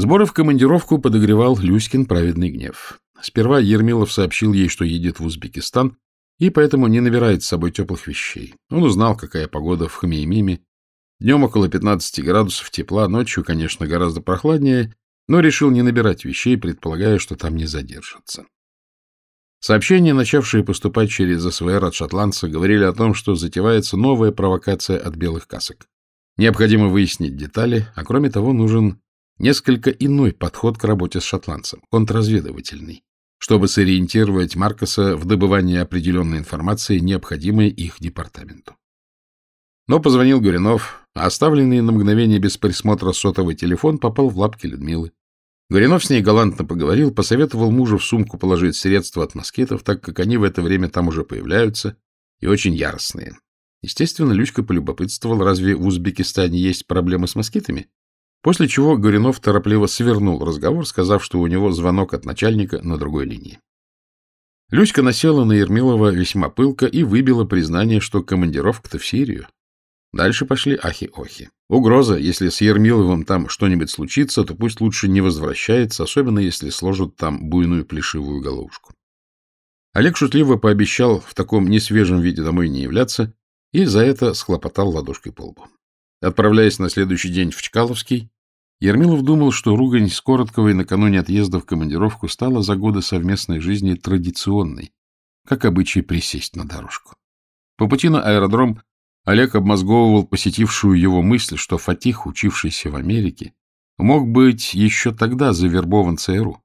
Сборы в командировку подогревал Люськин праведный гнев. Сперва Ермилов сообщил ей, что едет в Узбекистан, и поэтому не набирает с собой теплых вещей. Он узнал, какая погода в Хмеймиме. Днем около 15 градусов тепла, ночью, конечно, гораздо прохладнее, но решил не набирать вещей, предполагая, что там не задержатся. Сообщения, начавшие поступать через СВР от шотландца, говорили о том, что затевается новая провокация от белых касок. Необходимо выяснить детали, а кроме того нужен несколько иной подход к работе с шотландцем, контрразведывательный, чтобы сориентировать Маркоса в добывании определенной информации, необходимой их департаменту. Но позвонил Гуринов, а оставленный на мгновение без присмотра сотовый телефон попал в лапки Людмилы. Горинов с ней галантно поговорил, посоветовал мужу в сумку положить средства от москитов, так как они в это время там уже появляются и очень яростные. Естественно, Лючка полюбопытствовал, разве в Узбекистане есть проблемы с москитами? После чего Горинов торопливо свернул разговор, сказав, что у него звонок от начальника на другой линии. Люська насела на Ермилова весьма пылко и выбила признание, что командировка-то в Сирию. Дальше пошли ахи-охи. Угроза, если с Ермиловым там что-нибудь случится, то пусть лучше не возвращается, особенно если сложат там буйную плешивую головушку. Олег шутливо пообещал в таком несвежем виде домой не являться и за это схлопотал ладошкой по лбу. Отправляясь на следующий день в Чкаловский, Ермилов думал, что ругань с Коротковой накануне отъезда в командировку стала за годы совместной жизни традиционной, как обычай присесть на дорожку. По пути на аэродром Олег обмозговывал посетившую его мысль, что Фатих, учившийся в Америке, мог быть еще тогда завербован ЦРУ.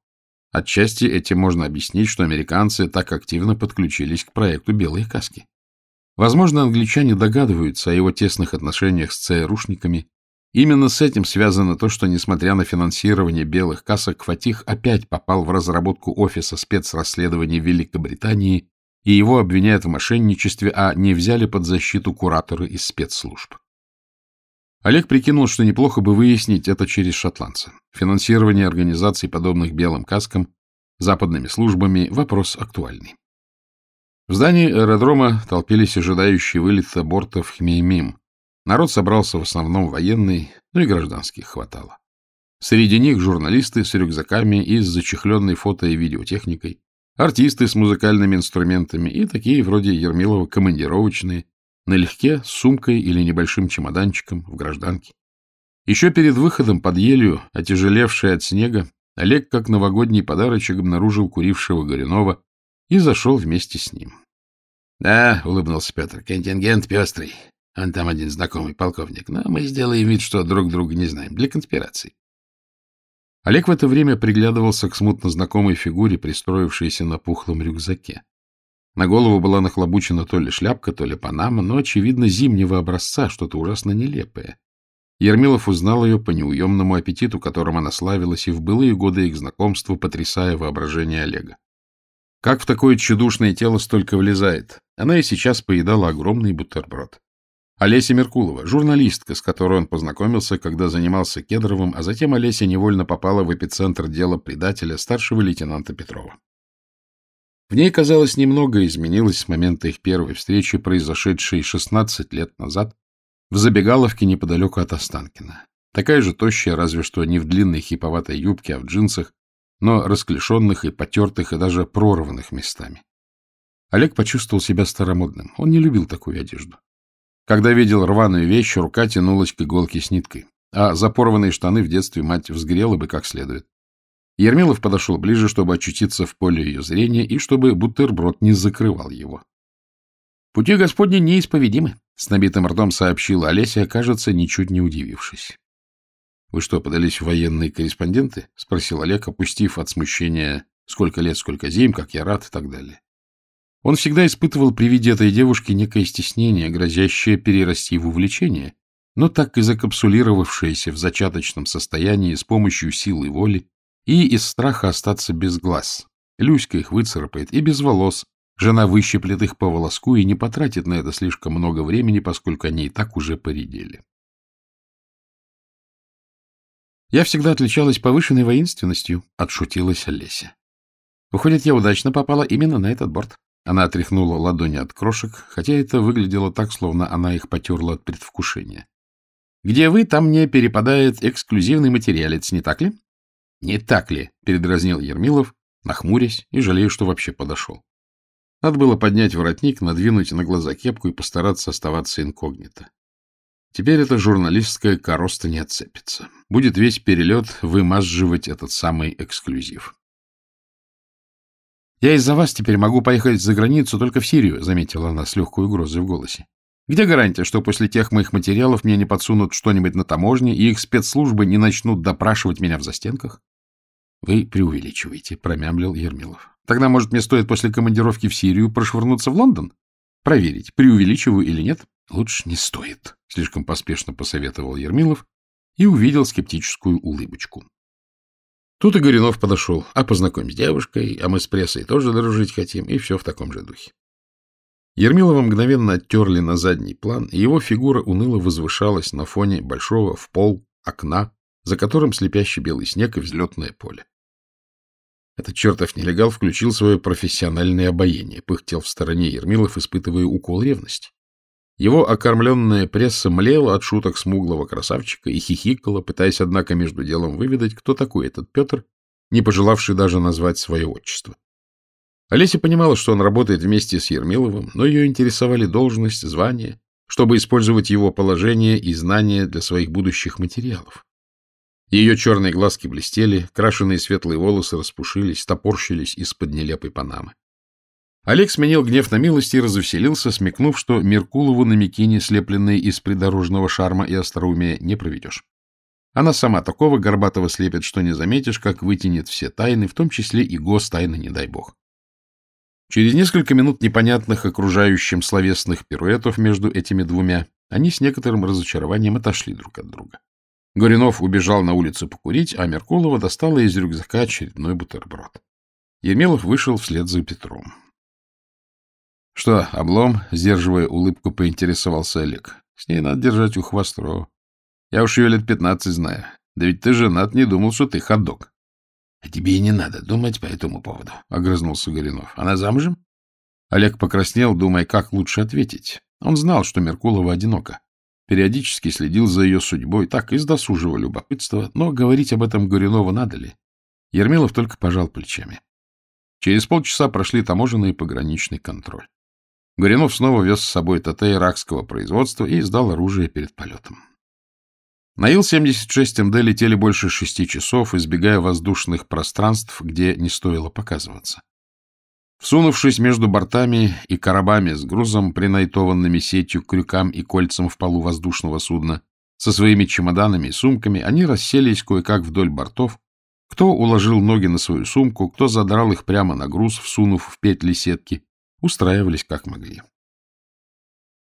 Отчасти этим можно объяснить, что американцы так активно подключились к проекту «Белые каски». Возможно, англичане догадываются о его тесных отношениях с ЦРУшниками. Именно с этим связано то, что, несмотря на финансирование белых касок, Фатих опять попал в разработку офиса спецрасследований Великобритании и его обвиняют в мошенничестве, а не взяли под защиту кураторы из спецслужб. Олег прикинул, что неплохо бы выяснить это через шотландца. Финансирование организаций, подобных белым каскам, западными службами – вопрос актуальный. В здании аэродрома толпились ожидающие вылета бортов Хмеймим. Народ собрался в основном военный, но и гражданских хватало. Среди них журналисты с рюкзаками и с зачехленной фото- и видеотехникой, артисты с музыкальными инструментами и такие вроде Ермилова командировочные, налегке, с сумкой или небольшим чемоданчиком в гражданке. Еще перед выходом под елью, отяжелевший от снега, Олег, как новогодний подарочек, обнаружил курившего Горюнова и зашел вместе с ним. — Да, — улыбнулся Петр, — контингент пестрый. Он там один знакомый полковник. Но мы сделаем вид, что друг друга не знаем, для конспирации. Олег в это время приглядывался к смутно знакомой фигуре, пристроившейся на пухлом рюкзаке. На голову была нахлобучена то ли шляпка, то ли панама, но, очевидно, зимнего образца, что-то ужасно нелепое. Ермилов узнал ее по неуемному аппетиту, которым она славилась и в былые годы их знакомства, потрясая воображение Олега. Как в такое чудушное тело столько влезает? Она и сейчас поедала огромный бутерброд. Олеся Меркулова, журналистка, с которой он познакомился, когда занимался Кедровым, а затем Олеся невольно попала в эпицентр дела предателя старшего лейтенанта Петрова. В ней, казалось, немного изменилось с момента их первой встречи, произошедшей 16 лет назад, в забегаловке неподалеку от Останкина. Такая же тощая, разве что не в длинной хиповатой юбке, а в джинсах, но расклешенных и потертых, и даже прорванных местами. Олег почувствовал себя старомодным. Он не любил такую одежду. Когда видел рваную вещь, рука тянулась к иголке с ниткой, а запорванные штаны в детстве мать взгрела бы как следует. Ермилов подошел ближе, чтобы очутиться в поле ее зрения и чтобы бутерброд не закрывал его. — Пути Господни неисповедимы, — с набитым ртом сообщила Олеся, кажется, ничуть не удивившись. — Вы что, подались в военные корреспонденты? — спросил Олег, опустив от смущения «сколько лет, сколько зим, как я рад» и так далее. Он всегда испытывал при виде этой девушки некое стеснение, грозящее перерасти в увлечение, но так и закапсулировавшееся в зачаточном состоянии с помощью силы воли и из страха остаться без глаз. Люська их выцарапает и без волос. Жена выщиплет их по волоску и не потратит на это слишком много времени, поскольку они и так уже поредели. Я всегда отличалась повышенной воинственностью, — отшутилась Олеся. Выходит, я удачно попала именно на этот борт. Она отряхнула ладони от крошек, хотя это выглядело так, словно она их потерла от предвкушения. — Где вы, там мне перепадает эксклюзивный материалец, не так ли? Не так ли? — передразнил Ермилов, нахмурясь и жалея, что вообще подошел. Надо было поднять воротник, надвинуть на глаза кепку и постараться оставаться инкогнито. Теперь эта журналистская короста не отцепится. Будет весь перелет вымазживать этот самый эксклюзив. «Я из-за вас теперь могу поехать за границу только в Сирию», — заметила она с легкой угрозой в голосе. «Где гарантия, что после тех моих материалов мне не подсунут что-нибудь на таможне и их спецслужбы не начнут допрашивать меня в застенках?» «Вы преувеличиваете», — промямлил Ермилов. «Тогда, может, мне стоит после командировки в Сирию прошвырнуться в Лондон? Проверить, преувеличиваю или нет?» «Лучше не стоит», — слишком поспешно посоветовал Ермилов и увидел скептическую улыбочку. Тут и Горинов подошел. А познакомь с девушкой, а мы с прессой тоже дружить хотим, и все в таком же духе. Ермилова мгновенно оттерли на задний план, и его фигура уныло возвышалась на фоне большого в пол окна, за которым слепящий белый снег и взлетное поле. Этот чертов нелегал включил свое профессиональное обаяние, пыхтел в стороне Ермилов, испытывая укол ревности. Его окормленная пресса млела от шуток смуглого красавчика и хихикала, пытаясь, однако, между делом выведать, кто такой этот Петр, не пожелавший даже назвать свое отчество. Олеся понимала, что он работает вместе с Ермиловым, но ее интересовали должность, звание, чтобы использовать его положение и знания для своих будущих материалов. Ее черные глазки блестели, крашеные светлые волосы распушились, топорщились из-под нелепой панамы. Олег сменил гнев на милость и развеселился, смекнув, что Меркулову на Микине, слепленной из придорожного шарма и остроумия, не проведешь. Она сама такого горбатого слепит, что не заметишь, как вытянет все тайны, в том числе и гостайны, не дай бог. Через несколько минут непонятных окружающим словесных пируэтов между этими двумя они с некоторым разочарованием отошли друг от друга. Горюнов убежал на улицу покурить, а Меркулова достала из рюкзака очередной бутерброд. Ермелов вышел вслед за Петром. — Что, облом? — сдерживая улыбку, поинтересовался Олег. — С ней надо держать ухо востро. Я уж ее лет пятнадцать знаю. Да ведь ты женат, не думал, что ты ходок. — А тебе и не надо думать по этому поводу, — огрызнулся Горинов. — Она замужем? Олег покраснел, думая, как лучше ответить. Он знал, что Меркулова одинока. Периодически следил за ее судьбой, так из досужего любопытства, но говорить об этом Горюнову надо ли? Ермилов только пожал плечами. Через полчаса прошли таможенный и пограничный контроль. Горинов снова вез с собой ТТ иракского производства и сдал оружие перед полетом. На Ил-76 МД летели больше шести часов, избегая воздушных пространств, где не стоило показываться. Всунувшись между бортами и коробами с грузом, принайтованными сетью к крюкам и кольцам в полу воздушного судна, со своими чемоданами и сумками, они расселись кое-как вдоль бортов, кто уложил ноги на свою сумку, кто задрал их прямо на груз, всунув в петли сетки, устраивались как могли.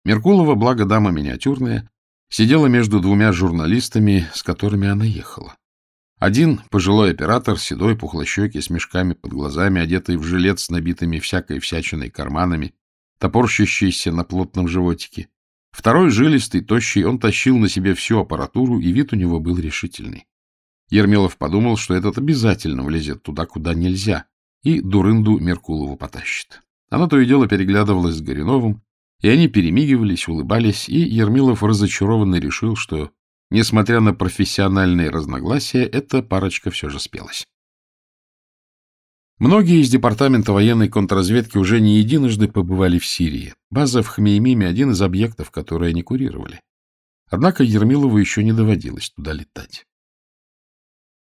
Меркулова, благо дама миниатюрная, сидела между двумя журналистами, с которыми она ехала. Один — пожилой оператор, седой, пухлощекий, с мешками под глазами, одетый в жилет с набитыми всякой всячиной карманами, топорщащийся на плотном животике. Второй — жилистый, тощий, он тащил на себе всю аппаратуру, и вид у него был решительный. Ермилов подумал, что этот обязательно влезет туда, куда нельзя, и дурынду Меркулову потащит. Она то и дело переглядывалась с Гориновым, и они перемигивались, улыбались, и Ермилов разочарованно решил, что, несмотря на профессиональные разногласия, эта парочка все же спелась. Многие из департамента военной контрразведки уже не единожды побывали в Сирии. База в Хмеймиме — один из объектов, которые они курировали. Однако Ермилову еще не доводилось туда летать.